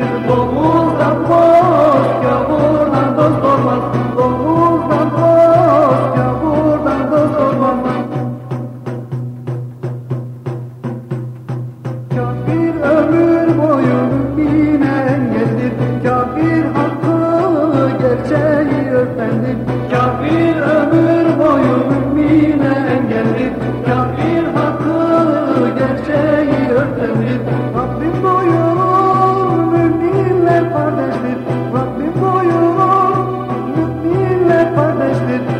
the Lord. is it